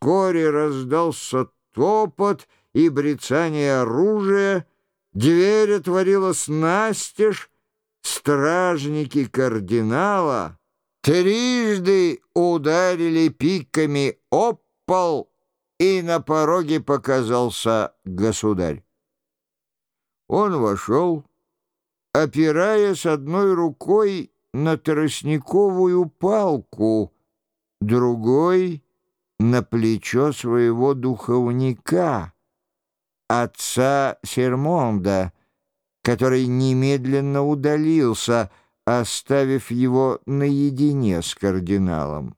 Вскоре раздался топот и брецание оружия, дверь отворилась настежь, стражники кардинала трижды ударили пиками об пол, и на пороге показался государь. Он вошел, опираясь одной рукой на тростниковую палку, другой — на плечо своего духовника, отца Сермонда, который немедленно удалился, оставив его наедине с кардиналом.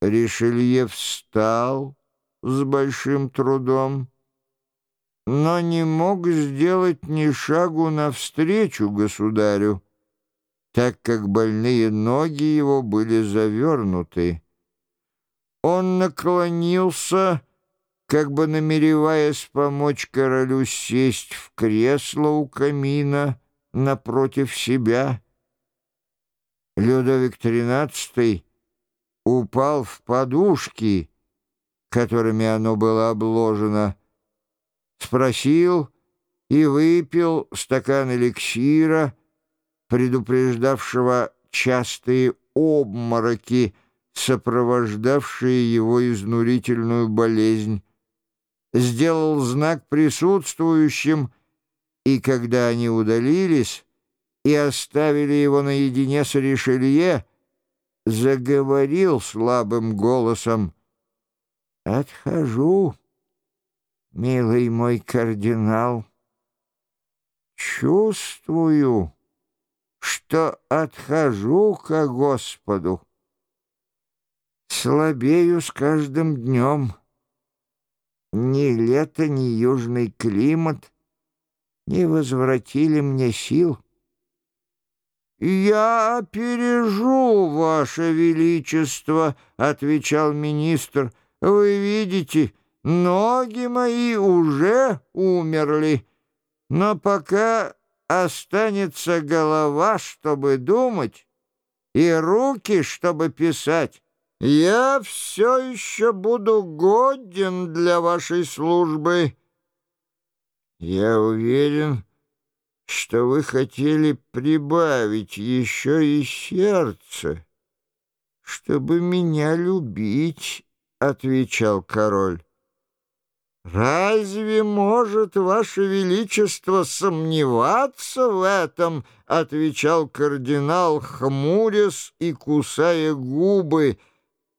Ришелье встал с большим трудом, но не мог сделать ни шагу навстречу государю, так как больные ноги его были завернуты. Он наклонился, как бы намереваясь помочь королю сесть в кресло у камина напротив себя. Людовик XIII упал в подушки, которыми оно было обложено, спросил и выпил стакан эликсира, предупреждавшего частые обмороки, сопровождавшие его изнурительную болезнь, сделал знак присутствующим, и когда они удалились и оставили его наедине с Ришелье, заговорил слабым голосом «Отхожу, милый мой кардинал, чувствую, что отхожу ко Господу» слабею с каждым днем. Ни лето, ни южный климат не возвратили мне сил. «Я пережу, Ваше Величество», — отвечал министр. «Вы видите, ноги мои уже умерли, но пока останется голова, чтобы думать, и руки, чтобы писать, я все еще буду годен для вашей службы. Я уверен, что вы хотели прибавить еще и сердце, чтобы меня любить, — отвечал король. «Разве может Ваше Величество сомневаться в этом?» — отвечал кардинал, хмурясь и кусая губы, —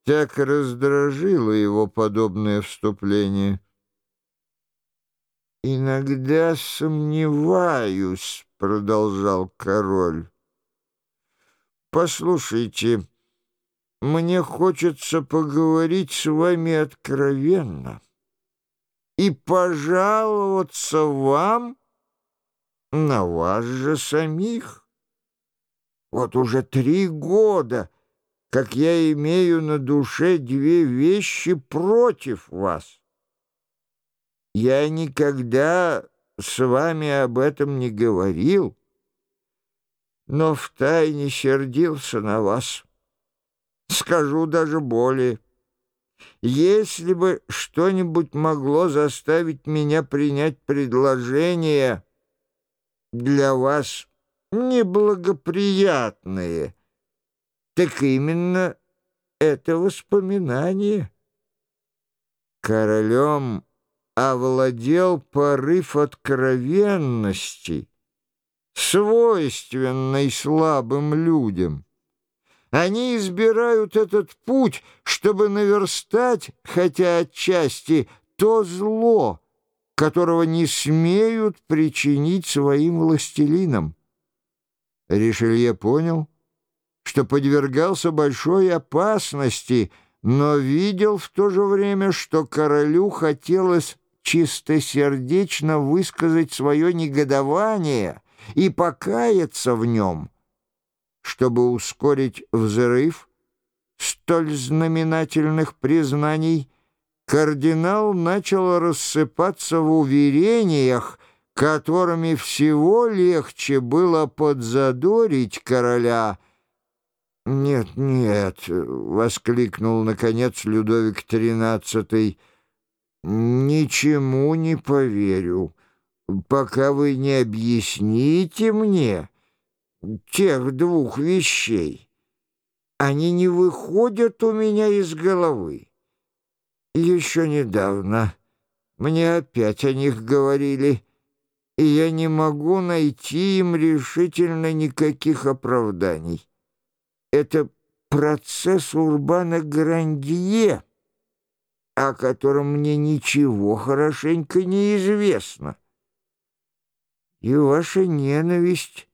так раздражило его подобное вступление. «Иногда сомневаюсь», — продолжал король. «Послушайте, мне хочется поговорить с вами откровенно и пожаловаться вам на вас же самих. Вот уже три года — как я имею на душе две вещи против вас. Я никогда с вами об этом не говорил, но втайне сердился на вас. Скажу даже более. Если бы что-нибудь могло заставить меня принять предложение для вас неблагоприятное, так именно это воспоминание. Королем овладел порыв откровенности, свойственный слабым людям. Они избирают этот путь, чтобы наверстать, хотя отчасти, то зло, которого не смеют причинить своим властелинам. Ришелье понял — что подвергался большой опасности, но видел в то же время, что королю хотелось чистосердечно высказать свое негодование и покаяться в нем, чтобы ускорить взрыв столь знаменательных признаний, кардинал начал рассыпаться в уверениях, которыми всего легче было подзадорить короля — «Нет, нет!» — воскликнул, наконец, Людовик XIII. «Ничему не поверю, пока вы не объясните мне тех двух вещей. Они не выходят у меня из головы. Еще недавно мне опять о них говорили» и я не могу найти им решительно никаких оправданий это процесс Урбана Грандье, о котором мне ничего хорошенько не известно. И ваша ненависть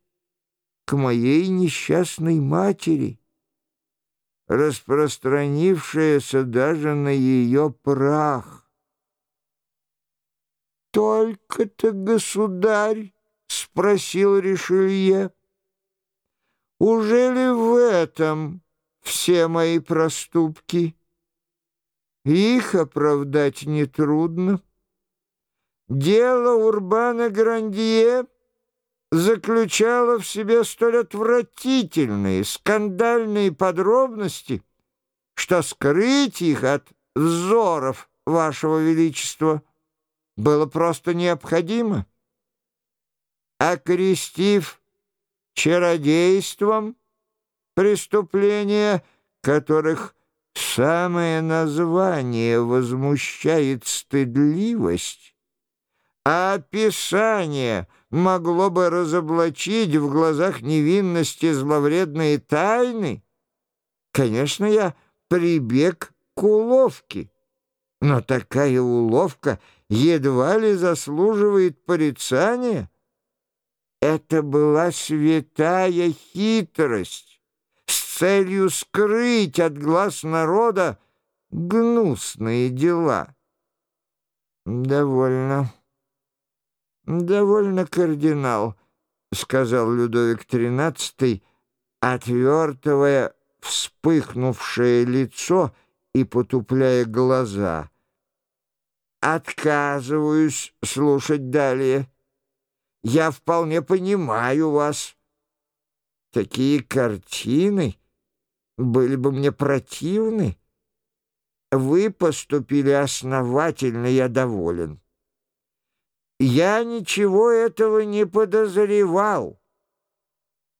к моей несчастной матери, распространившаяся даже на ее прах. «Только-то, государь?» — спросил Ришелье. Уже ли в этом все мои проступки? Их оправдать нетрудно. Дело Урбана Грандье заключало в себе столь отвратительные, скандальные подробности, что скрыть их от взоров Вашего Величества было просто необходимо. Окрестив чародейством, преступления, которых самое название возмущает стыдливость, а описание могло бы разоблачить в глазах невинности зловредные тайны, конечно, я прибег к уловке, но такая уловка едва ли заслуживает порицания. Это была святая хитрость с целью скрыть от глаз народа гнусные дела. «Довольно, довольно, кардинал», — сказал Людовик XIII, отвертывая вспыхнувшее лицо и потупляя глаза. «Отказываюсь слушать далее». Я вполне понимаю вас. Такие картины были бы мне противны. Вы поступили основательно, я доволен. Я ничего этого не подозревал.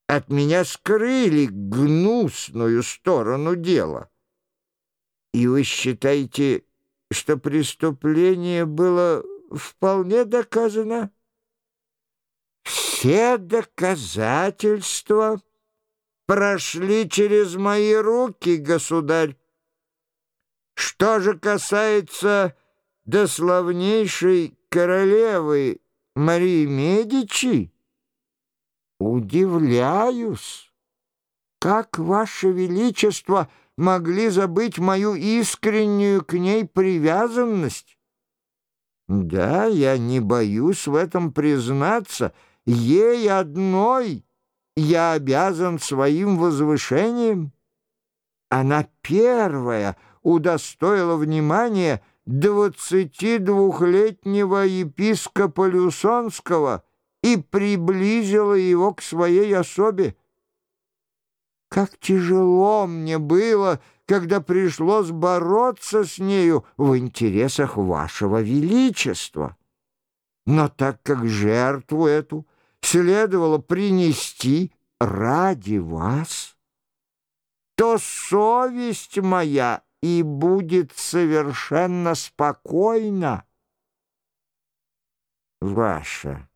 От меня скрыли гнусную сторону дела. И вы считаете, что преступление было вполне доказано? Все доказательства прошли через мои руки, государь. Что же касается до славнейшей королевы Марии Медичи, удивляюсь, как ваше величество могли забыть мою искреннюю к ней привязанность. Да, я не боюсь в этом признаться — Ей одной я обязан своим возвышением. Она первая удостоила внимания двадцати двухлетнего епископа Люсонского и приблизила его к своей особе. Как тяжело мне было, когда пришлось бороться с нею в интересах вашего величества. Но так как жертву эту следовало принести ради вас, то совесть моя и будет совершенно спокойна. Ваша.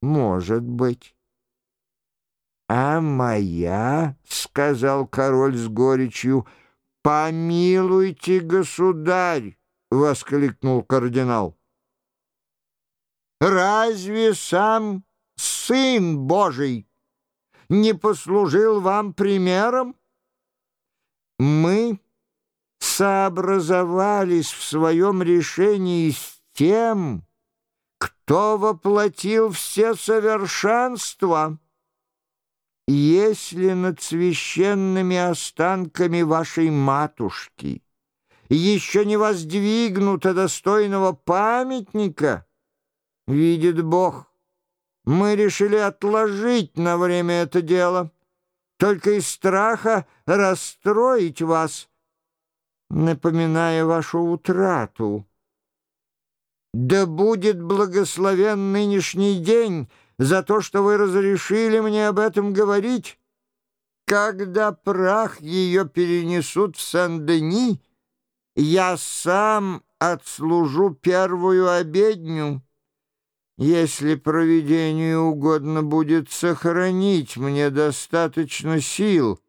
Может быть. А моя, — сказал король с горечью, — помилуйте, государь, — воскликнул кардинал. Разве сам Сын Божий не послужил вам примером? Мы сообразовались в своем решении с тем, кто воплотил все совершенства. Если над священными останками вашей матушки еще не воздвигнуто достойного памятника — Видит Бог, мы решили отложить на время это дело, только из страха расстроить вас, напоминая вашу утрату. Да будет благословен нынешний день за то, что вы разрешили мне об этом говорить. Когда прах ее перенесут в Сен-Дени, я сам отслужу первую обедню. Если провидению угодно будет сохранить мне достаточно сил,